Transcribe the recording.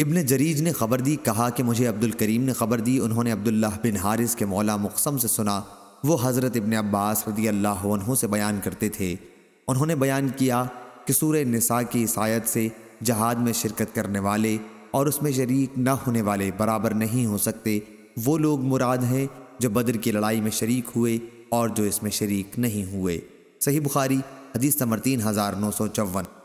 ابن جریج نے خبر دی، کہا کہ مجھے عبد الکریم نے خبر دی، انہوں نے عبداللہ بن حارث کے مولا مقسم سے سنا۔ وہ حضرت ابن عباس رضی اللہ عنہ سے بیان کرتے تھے۔ انہوں نے بیان کیا کہ سورہ نساء کی عیسائیت سے جہاد میں شرکت کرنے والے اور اس میں شریک نہ ہونے والے برابر نہیں ہو سکتے۔ وہ لوگ مراد ہیں جو بدر کی لڑائی میں شریک ہوئے اور جو اس میں شریک نہیں ہوئے۔ صحیح بخاری، حدیث نمبر تین ہزار نو سو چون۔